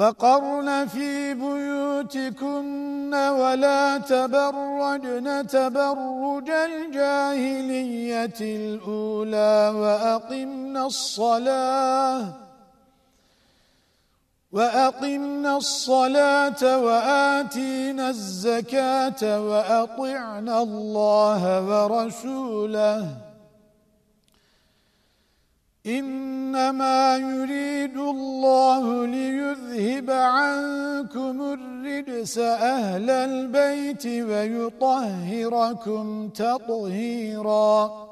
وقرن في بيوتكن ولا تبرجن تبرج الجاهلية الأولى وأقمنا الصلاة وأقمنا الصلاة وآتينا الزكاة وأطعنا الله ورسوله. إنما يريد الله ليذهب عنكم الرجس أهل البيت ويطهركم تطهيراً.